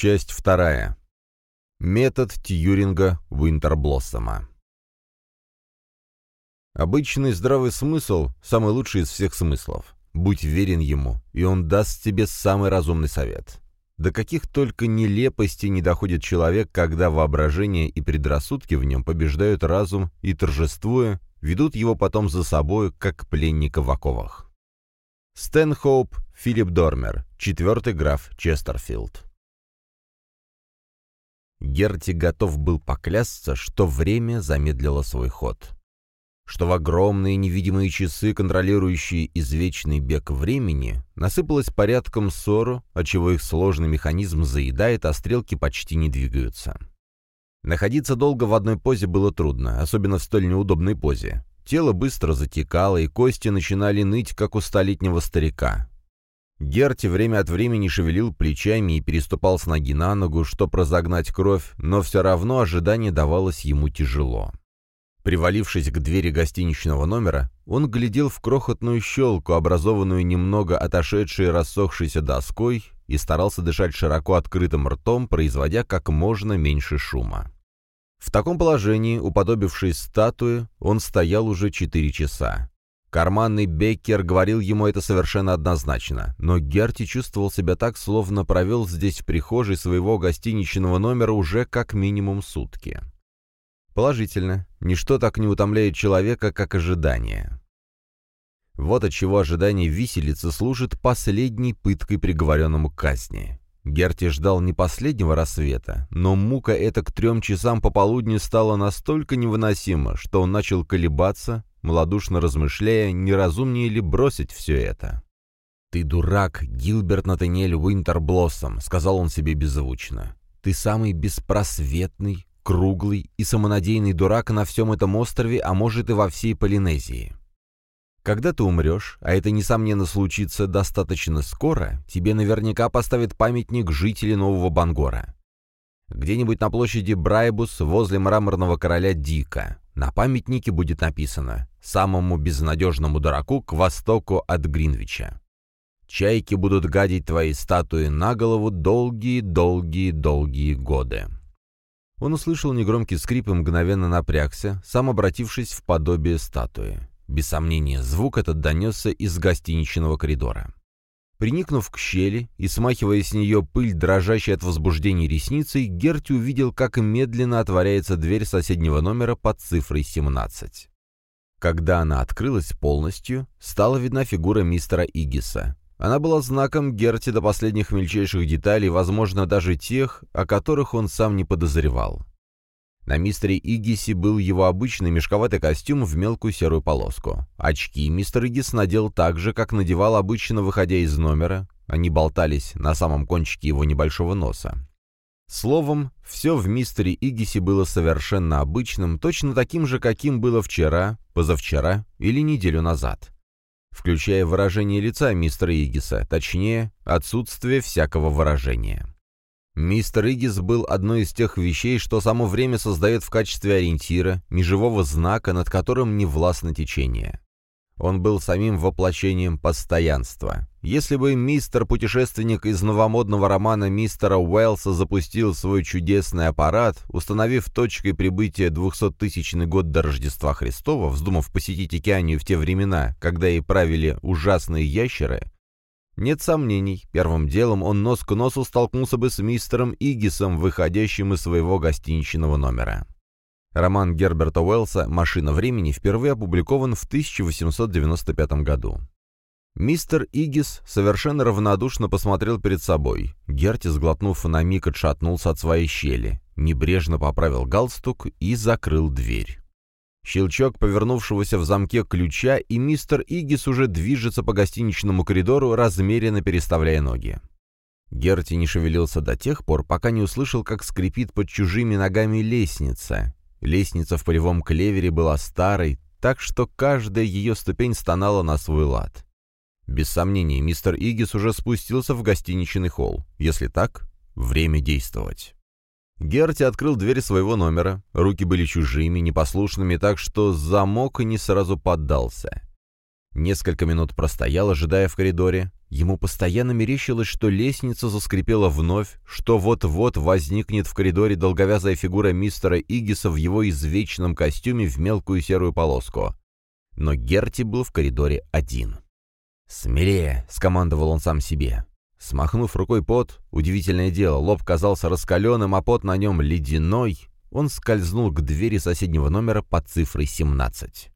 Часть вторая. Метод Тьюринга Уинтерблоссома. Обычный здравый смысл – самый лучший из всех смыслов. Будь верен ему, и он даст тебе самый разумный совет. До каких только нелепостей не доходит человек, когда воображение и предрассудки в нем побеждают разум и, торжествуя, ведут его потом за собой, как пленника в оковах. Стэнхоуп Филипп Дормер, четвертый граф Честерфилд. Герти готов был поклясться, что время замедлило свой ход. Что в огромные невидимые часы, контролирующие извечный бег времени, насыпалось порядком ссору, отчего их сложный механизм заедает, а стрелки почти не двигаются. Находиться долго в одной позе было трудно, особенно в столь неудобной позе. Тело быстро затекало, и кости начинали ныть, как у столетнего старика. Герти время от времени шевелил плечами и переступал с ноги на ногу, чтобы разогнать кровь, но все равно ожидание давалось ему тяжело. Привалившись к двери гостиничного номера, он глядел в крохотную щелку, образованную немного отошедшей и рассохшейся доской, и старался дышать широко открытым ртом, производя как можно меньше шума. В таком положении, уподобившись статуе, он стоял уже четыре часа. Карманный Беккер говорил ему это совершенно однозначно, но Герти чувствовал себя так, словно провел здесь в прихожей своего гостиничного номера уже как минимум сутки. Положительно, ничто так не утомляет человека, как ожидание. Вот отчего ожидание виселицы служит последней пыткой приговоренному к казни. Герти ждал не последнего рассвета, но мука эта к трем часам пополудни стала настолько невыносима, что он начал колебаться, малодушно размышляя, не разумнее ли бросить все это. «Ты дурак, Гилберт Натаниэль Уинтерблоссом», — сказал он себе беззвучно. «Ты самый беспросветный, круглый и самонадеянный дурак на всем этом острове, а может и во всей Полинезии. Когда ты умрешь, а это, несомненно, случится достаточно скоро, тебе наверняка поставят памятник жителей Нового Бангора. Где-нибудь на площади Брайбус возле мраморного короля Дика. На памятнике будет написано «Самому безнадежному дураку к востоку от Гринвича». Чайки будут гадить твои статуи на голову долгие-долгие-долгие годы. Он услышал негромкий скрип и мгновенно напрягся, сам обратившись в подобие статуи. Без сомнения, звук этот донесся из гостиничного коридора. Приникнув к щели и смахивая с нее пыль, дрожащей от возбуждения ресницей, Герти увидел, как медленно отворяется дверь соседнего номера под цифрой 17. Когда она открылась полностью, стала видна фигура мистера Игиса. Она была знаком Герти до последних мельчайших деталей, возможно, даже тех, о которых он сам не подозревал. На мистере Игисе был его обычный мешковатый костюм в мелкую серую полоску. Очки мистер Игис надел так же, как надевал обычно, выходя из номера. Они болтались на самом кончике его небольшого носа. Словом, все в мистере Игисе было совершенно обычным, точно таким же, каким было вчера, позавчера или неделю назад. Включая выражение лица мистера Игиса, точнее, отсутствие всякого выражения. Мистер Игис был одной из тех вещей, что само время создает в качестве ориентира, неживого знака, над которым не властно течение. Он был самим воплощением постоянства. Если бы мистер-путешественник из новомодного романа мистера Уэллса запустил свой чудесный аппарат, установив точкой прибытия 200-тысячный год до Рождества Христова, вздумав посетить океанию в те времена, когда и правили ужасные ящеры, нет сомнений, первым делом он нос к носу столкнулся бы с мистером Игисом, выходящим из своего гостиничного номера. Роман Герберта Уэллса «Машина времени» впервые опубликован в 1895 году. Мистер Игис совершенно равнодушно посмотрел перед собой. Герти, сглотнув на миг, отшатнулся от своей щели, небрежно поправил галстук и закрыл дверь. Щелчок повернувшегося в замке ключа, и мистер Игис уже движется по гостиничному коридору, размеренно переставляя ноги. Герти не шевелился до тех пор, пока не услышал, как скрипит под чужими ногами лестница. Лестница в полевом клевере была старой, так что каждая ее ступень стонала на свой лад. Без сомнения, мистер Игис уже спустился в гостиничный холл. Если так, время действовать. Герти открыл дверь своего номера. Руки были чужими, непослушными, так что замок не сразу поддался. Несколько минут простоял, ожидая в коридоре. Ему постоянно мерещилось, что лестница заскрипела вновь, что вот-вот возникнет в коридоре долговязая фигура мистера Игиса в его извечном костюме в мелкую серую полоску. Но Герти был в коридоре один. «Смелее!» — скомандовал он сам себе. Смахнув рукой пот, удивительное дело, лоб казался раскаленным, а пот на нем ледяной, он скользнул к двери соседнего номера под цифрой 17.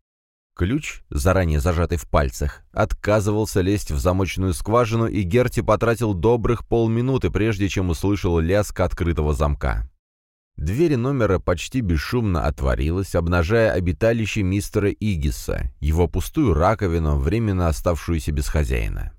Ключ, заранее зажатый в пальцах, отказывался лезть в замочную скважину, и Герти потратил добрых полминуты, прежде чем услышал лязг открытого замка. Дверь номера почти бесшумно отворилась, обнажая обиталище мистера Игиса, его пустую раковину, временно оставшуюся без хозяина.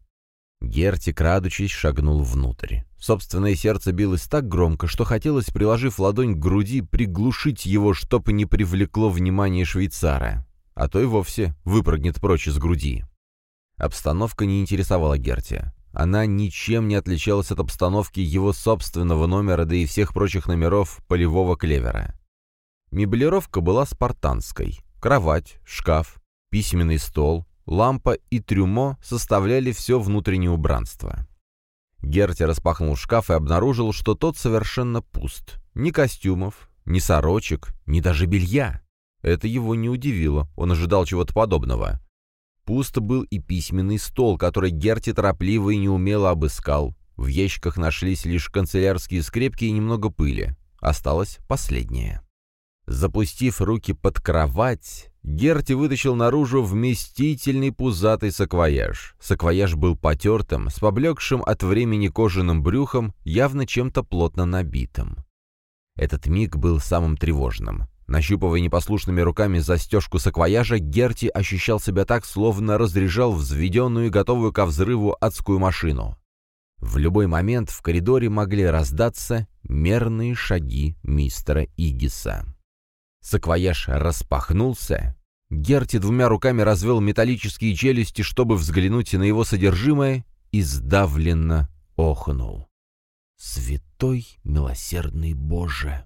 Герти, крадучись, шагнул внутрь. Собственное сердце билось так громко, что хотелось, приложив ладонь к груди, приглушить его, чтобы не привлекло внимание швейцара а то и вовсе выпрыгнет прочь из груди. Обстановка не интересовала Герти. Она ничем не отличалась от обстановки его собственного номера, да и всех прочих номеров полевого клевера. Меблировка была спартанской. Кровать, шкаф, письменный стол, лампа и трюмо составляли все внутреннее убранство. Герти распахнул шкаф и обнаружил, что тот совершенно пуст. Ни костюмов, ни сорочек, ни даже белья. Это его не удивило, он ожидал чего-то подобного. Пусто был и письменный стол, который Герти торопливо и неумело обыскал. В ящиках нашлись лишь канцелярские скрепки и немного пыли. Осталось последнее. Запустив руки под кровать, Герти вытащил наружу вместительный пузатый саквояж. Саквояж был потертым, с поблекшим от времени кожаным брюхом, явно чем-то плотно набитым. Этот миг был самым тревожным. Нащупывая непослушными руками застежку саквояжа, Герти ощущал себя так, словно разряжал взведенную и готовую ко взрыву адскую машину. В любой момент в коридоре могли раздаться мерные шаги мистера Игиса. Саквояж распахнулся. Герти двумя руками развел металлические челюсти, чтобы взглянуть на его содержимое, и сдавленно охнул. «Святой милосердный Боже!»